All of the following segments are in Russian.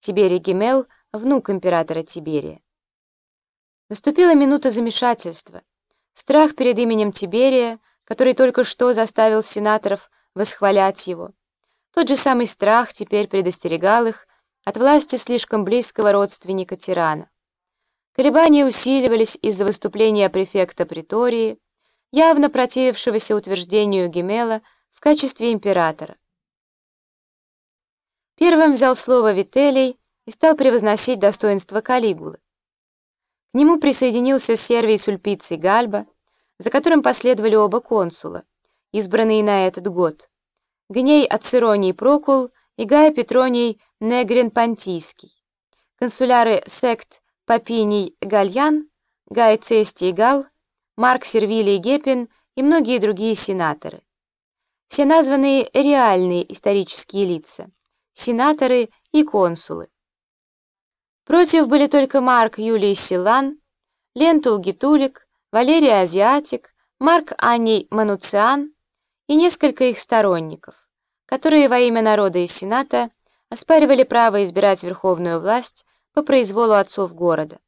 Тиберий Гемел, внук императора Тиберия. Наступила минута замешательства. Страх перед именем Тиберия, который только что заставил сенаторов восхвалять его. Тот же самый страх теперь предостерегал их от власти слишком близкого родственника тирана. Колебания усиливались из-за выступления префекта Притории, явно противившегося утверждению Гемела в качестве императора. Первым взял слово Вителий и стал превозносить достоинство Калигулы. К нему присоединился Сервий Сульпиций Гальба, за которым последовали оба консула, избранные на этот год, Гней Ацероний Прокул и Гай Петроний Негрин Понтийский, консуляры сект Папиний Гальян, Гай Цестий Гал, Марк Сервилий Гепин и многие другие сенаторы. Все названные реальные исторические лица, сенаторы и консулы. Против были только Марк Юлий Силан, Лентул Гитулик, Валерий Азиатик, Марк Аний Мануциан и несколько их сторонников, которые во имя народа и сената оспаривали право избирать верховную власть по произволу отцов города.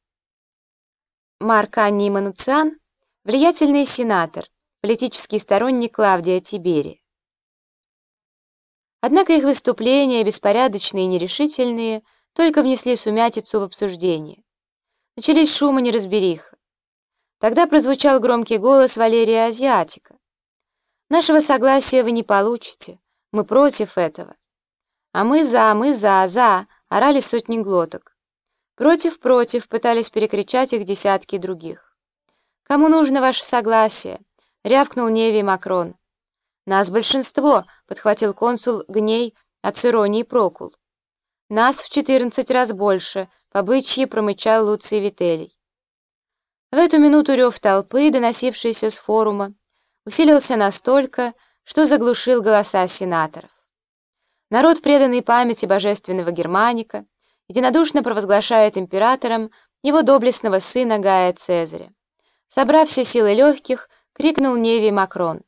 Марк Аний Мануциан – влиятельный сенатор, политический сторонник Клавдия Тиберия. Однако их выступления, беспорядочные и нерешительные, только внесли сумятицу в обсуждение. Начались шум и неразбериха. Тогда прозвучал громкий голос Валерия Азиатика. «Нашего согласия вы не получите, мы против этого». «А мы за, мы за, за!» — орали сотни глоток. «Против, против!» — пытались перекричать их десятки других. «Кому нужно ваше согласие?» — рявкнул Неви Макрон. «Нас большинство!» — подхватил консул Гней, Ацероний Прокул. «Нас в четырнадцать раз больше», — по бычьи промычал Луций Вителий. В эту минуту рев толпы, доносившийся с форума, усилился настолько, что заглушил голоса сенаторов. Народ, преданный памяти божественного Германика, единодушно провозглашает императором его доблестного сына Гая Цезаря. Собрав все силы легких, крикнул Неви Макрон.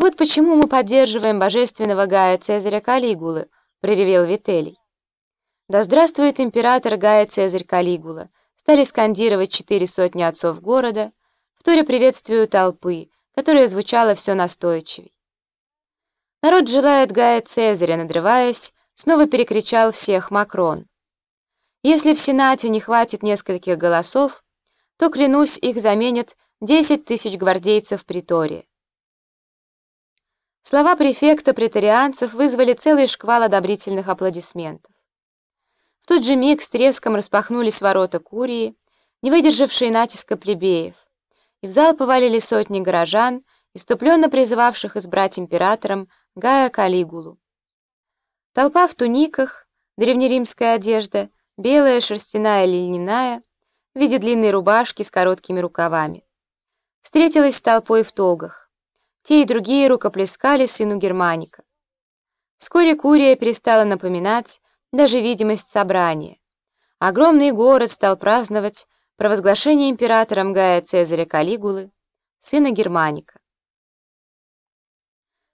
«Вот почему мы поддерживаем божественного Гая Цезаря Калигулы», — проревел Вителий. «Да здравствует император Гая Цезарь Калигула!» стали скандировать четыре сотни отцов города, вторя приветствию толпы, которая звучала все настойчивей. Народ желает Гая Цезаря, надрываясь, снова перекричал всех Макрон. Если в Сенате не хватит нескольких голосов, то, клянусь, их заменят десять тысяч гвардейцев притория. Слова префекта претарианцев вызвали целый шквал одобрительных аплодисментов. В тот же миг с треском распахнулись ворота Курии, не выдержавшие натиска плебеев, и в зал повалили сотни горожан, иступленно призывавших избрать императором Гая Калигулу. Толпа в туниках, древнеримская одежда, белая шерстяная льняная, в виде длинной рубашки с короткими рукавами. Встретилась с толпой в тогах. Те и другие рукоплескали сыну Германика. Вскоре Курия перестала напоминать даже видимость собрания. Огромный город стал праздновать провозглашение императором Гая Цезаря Калигулы, сына Германика.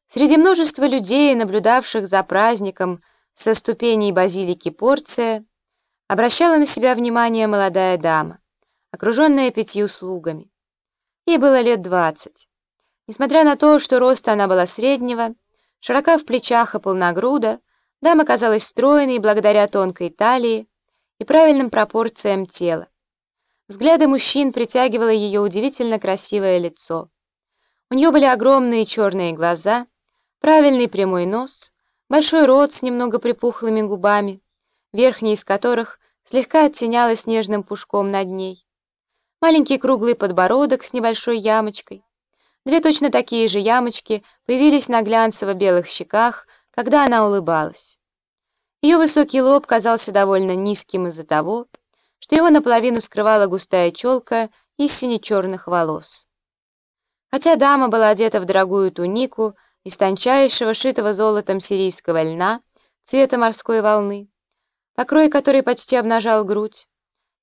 Среди множества людей, наблюдавших за праздником со ступеней базилики Порция, обращала на себя внимание молодая дама, окруженная пятью слугами. Ей было лет двадцать. Несмотря на то, что роста она была среднего, широка в плечах и полногруда, дама казалась стройной благодаря тонкой талии и правильным пропорциям тела. Взгляды мужчин притягивало ее удивительно красивое лицо. У нее были огромные черные глаза, правильный прямой нос, большой рот с немного припухлыми губами, верхняя из которых слегка оттенялась нежным пушком над ней, маленький круглый подбородок с небольшой ямочкой, Две точно такие же ямочки появились на глянцево-белых щеках, когда она улыбалась. Ее высокий лоб казался довольно низким из-за того, что его наполовину скрывала густая челка из сине-черных волос. Хотя дама была одета в дорогую тунику из тончайшего, шитого золотом сирийского льна цвета морской волны, покрой которой почти обнажал грудь,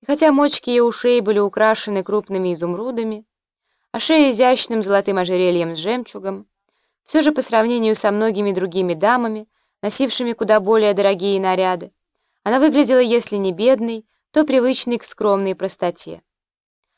и хотя мочки ее ушей были украшены крупными изумрудами, а шея изящным золотым ожерельем с жемчугом, все же по сравнению со многими другими дамами носившими куда более дорогие наряды. Она выглядела, если не бедной, то привычной к скромной простоте.